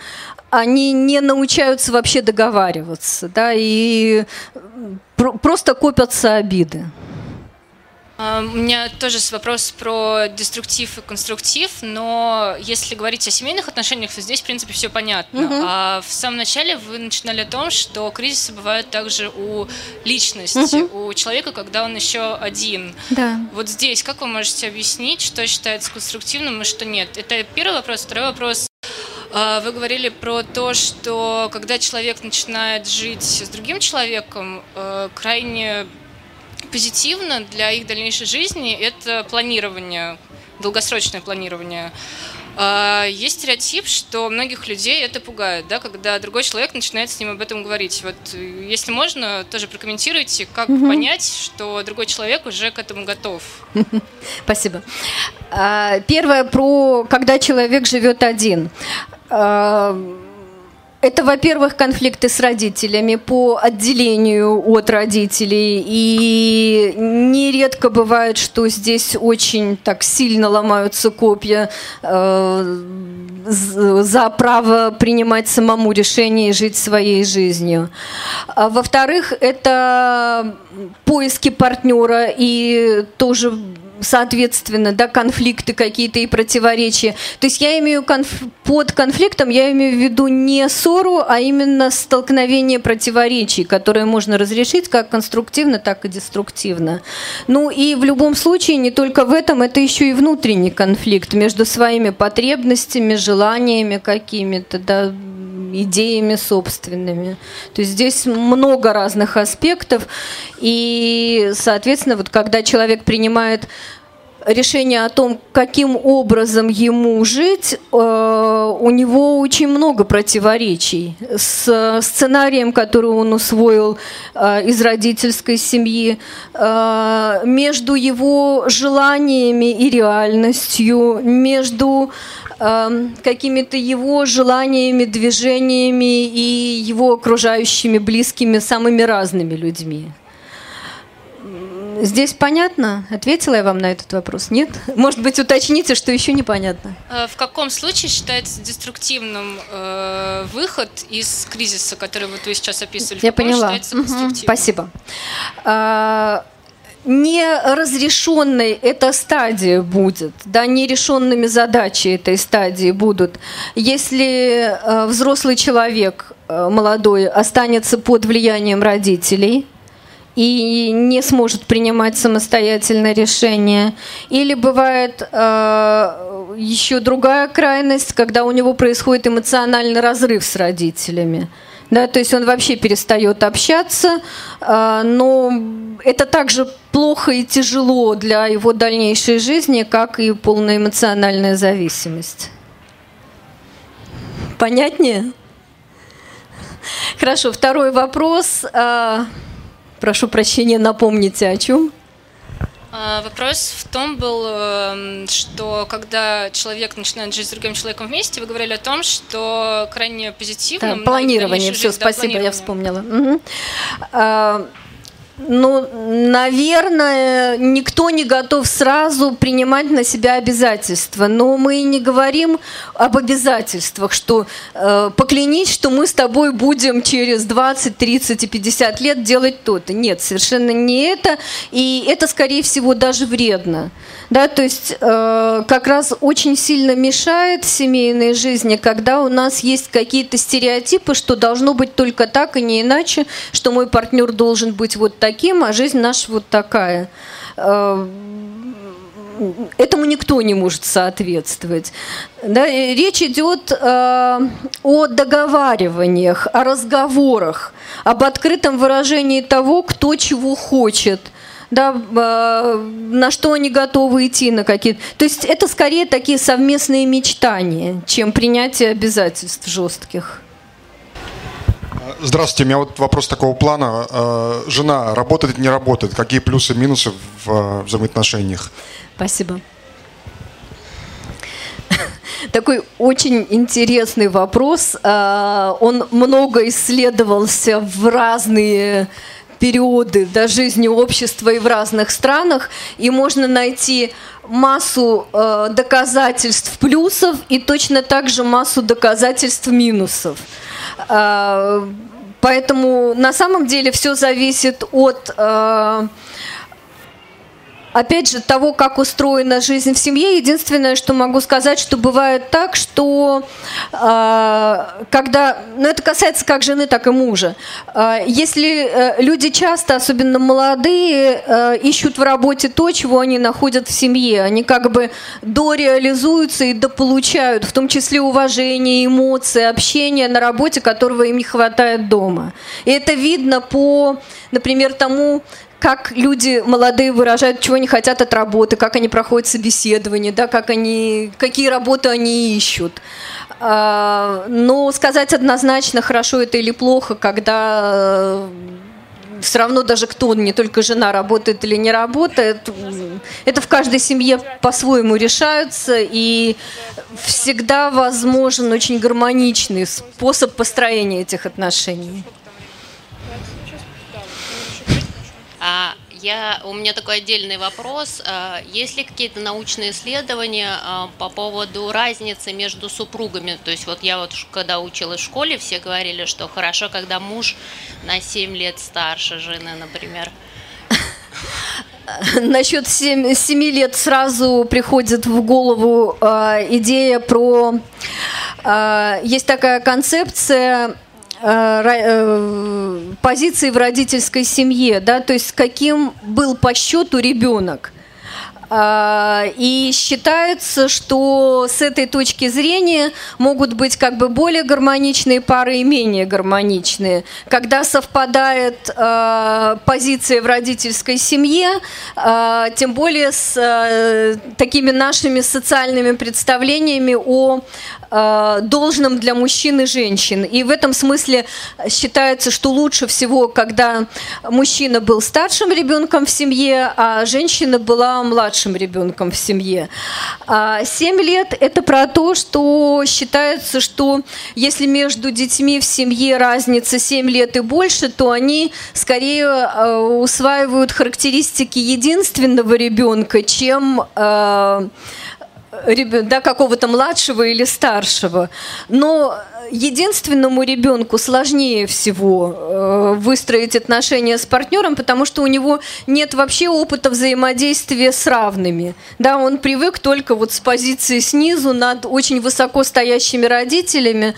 они не научаются вообще договариваться, да, и просто копятся обиды. А, у меня тоже вопрос про деструктив и конструктив, но если говорить о семейных отношениях, то здесь, в принципе, все понятно. Угу. А в самом начале вы начинали о том, что кризисы бывают также у личности, угу. у человека, когда он еще один. Да. Вот здесь как вы можете объяснить, что считается конструктивным и что нет? Это первый вопрос. Второй вопрос. А, вы говорили про то, что когда человек начинает жить с другим человеком, э, крайне позитивно для их дальнейшей жизни это планирование, долгосрочное планирование. А, есть стереотип, что многих людей это пугает, да, когда другой человек начинает с ним об этом говорить. Вот, если можно, тоже прокомментируйте, как угу. понять, что другой человек уже к этому готов. Спасибо. А, первое про когда человек живет один. Это, во-первых, конфликты с родителями по отделению от родителей. И нередко бывает, что здесь очень так сильно ломаются копья э, за право принимать самому решение и жить своей жизнью. А во-вторых, это поиски партнера и тоже соответственно, да, конфликты какие-то и противоречия. То есть я имею конф... под конфликтом, я имею в виду не ссору, а именно столкновение противоречий, которые можно разрешить как конструктивно, так и деструктивно. Ну и в любом случае, не только в этом, это еще и внутренний конфликт между своими потребностями, желаниями какими-то, да, идеями собственными. То есть здесь много разных аспектов, и, соответственно, вот когда человек принимает решение о том, каким образом ему жить, э, у него очень много противоречий с сценарием, который он усвоил э, из родительской семьи, э, между его желаниями и реальностью, между какими-то его желаниями, движениями и его окружающими близкими самыми разными людьми. Здесь понятно? Ответила я вам на этот вопрос? Нет? Может быть, уточните, что еще непонятно? Э, в каком случае считается деструктивным э, выход из кризиса, который вот вы сейчас описывали? Я поняла. Угу, спасибо. А, неразрешенной эта стадия будет, да, нерешенными задачи этой стадии будут. Если э, взрослый человек, э, молодой, останется под влиянием родителей – и не сможет принимать самостоятельно решения. Или бывает э, еще другая крайность, когда у него происходит эмоциональный разрыв с родителями. Да, то есть он вообще перестает общаться, э, но это также плохо и тяжело для его дальнейшей жизни, как и полная эмоциональная зависимость. Понятнее? Хорошо, второй вопрос. Э, Прошу прощения, напомните о чем? А, вопрос в том был, эм, что когда человек начинает жить с другим человеком вместе, вы говорили о том, что крайне позитивно. Да, планирование, все, жизнь, спасибо, да, я вспомнила. Угу. Ну, наверное, никто не готов сразу принимать на себя обязательства. Но мы не говорим об обязательствах, что э, поклянись, что мы с тобой будем через 20, 30 и 50 лет делать то-то. Нет, совершенно не это. И это, скорее всего, даже вредно. Да, то есть э, как раз очень сильно мешает семейной жизни, когда у нас есть какие-то стереотипы, что должно быть только так и не иначе, что мой партнер должен быть вот таким, а жизнь наша вот такая. Э, этому никто не может соответствовать. Да, речь идет э, о договариваниях, о разговорах, об открытом выражении того, кто чего хочет – да, э, на что они готовы идти, на какие То есть это скорее такие совместные мечтания, чем принятие обязательств жестких. Здравствуйте, у меня вот вопрос такого плана. Э, жена работает не работает? Какие плюсы минусы в э, взаимоотношениях? Спасибо. Такой очень интересный вопрос. Он много исследовался в разные периоды до жизни общества и в разных странах, и можно найти массу э, доказательств плюсов и точно так же массу доказательств минусов. Э, поэтому на самом деле все зависит от э, опять же, того, как устроена жизнь в семье, единственное, что могу сказать, что бывает так, что э, когда, ну это касается как жены, так и мужа, э, если э, люди часто, особенно молодые, э, ищут в работе то, чего они находят в семье, они как бы дореализуются и дополучают, в том числе уважение, эмоции, общение на работе, которого им не хватает дома. И это видно по, например, тому, как люди молодые выражают, чего они хотят от работы, как они проходят собеседование, да, как они, какие работы они ищут. А, но сказать однозначно, хорошо это или плохо, когда э, все равно даже кто, не только жена, работает или не работает, это в каждой семье по-своему решаются, и всегда возможен очень гармоничный способ построения этих отношений. А я, у меня такой отдельный вопрос. А, есть ли какие-то научные исследования а, по поводу разницы между супругами? То есть вот я вот когда училась в школе, все говорили, что хорошо, когда муж на 7 лет старше жены, например. Насчет 7, 7 лет сразу приходит в голову э, идея про... Э, есть такая концепция позиции в родительской семье, да, то есть каким был по счету ребенок. А, и считается, что с этой точки зрения могут быть как бы более гармоничные пары и менее гармоничные. Когда совпадает э, позиция в родительской семье, э, тем более с э, такими нашими социальными представлениями о э, должном для мужчин и женщин. И в этом смысле считается, что лучше всего, когда мужчина был старшим ребенком в семье, а женщина была младшим ребенком в семье. А 7 лет – это про то, что считается, что если между детьми в семье разница 7 лет и больше, то они скорее э, усваивают характеристики единственного ребенка, чем э, да, какого-то младшего или старшего. Но единственному ребенку сложнее всего э, выстроить отношения с партнером, потому что у него нет вообще опыта взаимодействия с равными. Да, он привык только вот с позиции снизу над очень высоко стоящими родителями,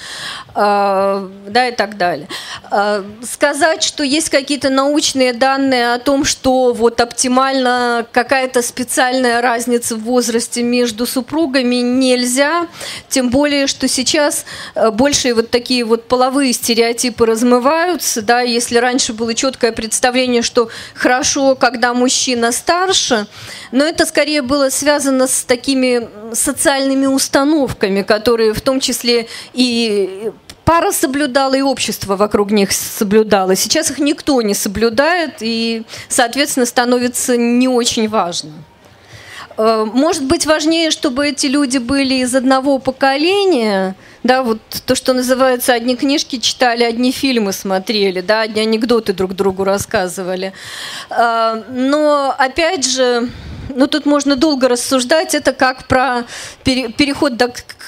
э, да, и так далее. Э, сказать, что есть какие-то научные данные о том, что вот оптимально какая-то специальная разница в возрасте между супругами нельзя, тем более, что сейчас больше большие вот такие вот половые стереотипы размываются, да, если раньше было четкое представление, что хорошо, когда мужчина старше, но это скорее было связано с такими социальными установками, которые в том числе и пара соблюдала, и общество вокруг них соблюдало. Сейчас их никто не соблюдает, и, соответственно, становится не очень важно. Э, может быть, важнее, чтобы эти люди были из одного поколения, да, вот то, что называется, одни книжки читали, одни фильмы смотрели, да, одни анекдоты друг другу рассказывали. Э, но, опять же, ну тут можно долго рассуждать, это как про переход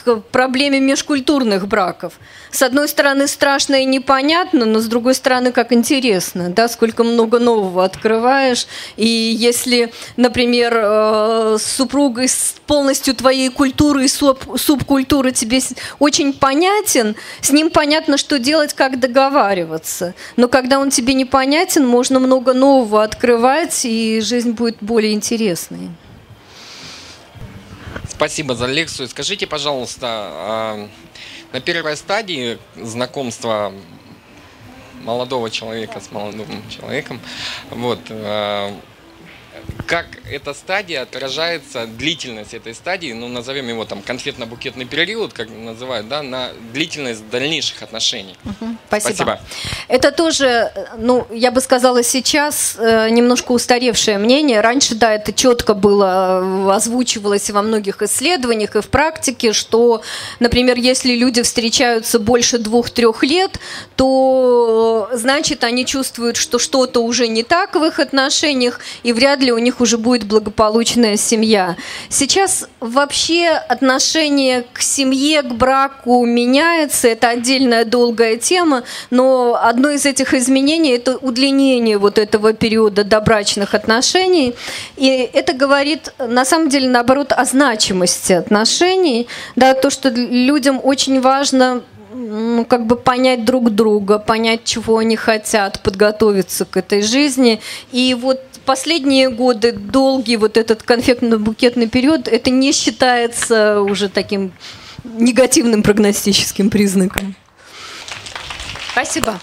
к проблеме межкультурных браков. С одной стороны, страшно и непонятно, но с другой стороны, как интересно, да, сколько много нового открываешь. И если, например, э, супруг из полностью твоей культуры и суб, субкультуры тебе очень понятен, с ним понятно, что делать, как договариваться. Но когда он тебе непонятен, можно много нового открывать, и жизнь будет более интересной. Спасибо за лекцию. Скажите, пожалуйста, а, на первой стадии знакомства молодого человека с молодым человеком, вот, а, как эта стадия отражается, длительность этой стадии, ну, назовем его там конфетно-букетный период, как называют, да, на длительность дальнейших отношений. Угу, спасибо. спасибо. Это тоже, ну, я бы сказала, сейчас э, немножко устаревшее мнение. Раньше, да, это четко было, э, озвучивалось во многих исследованиях и в практике, что, например, если люди встречаются больше двух-трех лет, то, значит, они чувствуют, что что-то уже не так в их отношениях, и вряд ли у них уже будет благополучная семья. Сейчас вообще отношение к семье, к браку меняется, это отдельная долгая тема, но одно из этих изменений – это удлинение вот этого периода добрачных отношений, и это говорит, на самом деле, наоборот, о значимости отношений, да, то, что людям очень важно ну, как бы понять друг друга, понять, чего они хотят, подготовиться к этой жизни. И вот последние годы долгий вот этот конфетно-букетный период, это не считается уже таким негативным прогностическим признаком. Спасибо.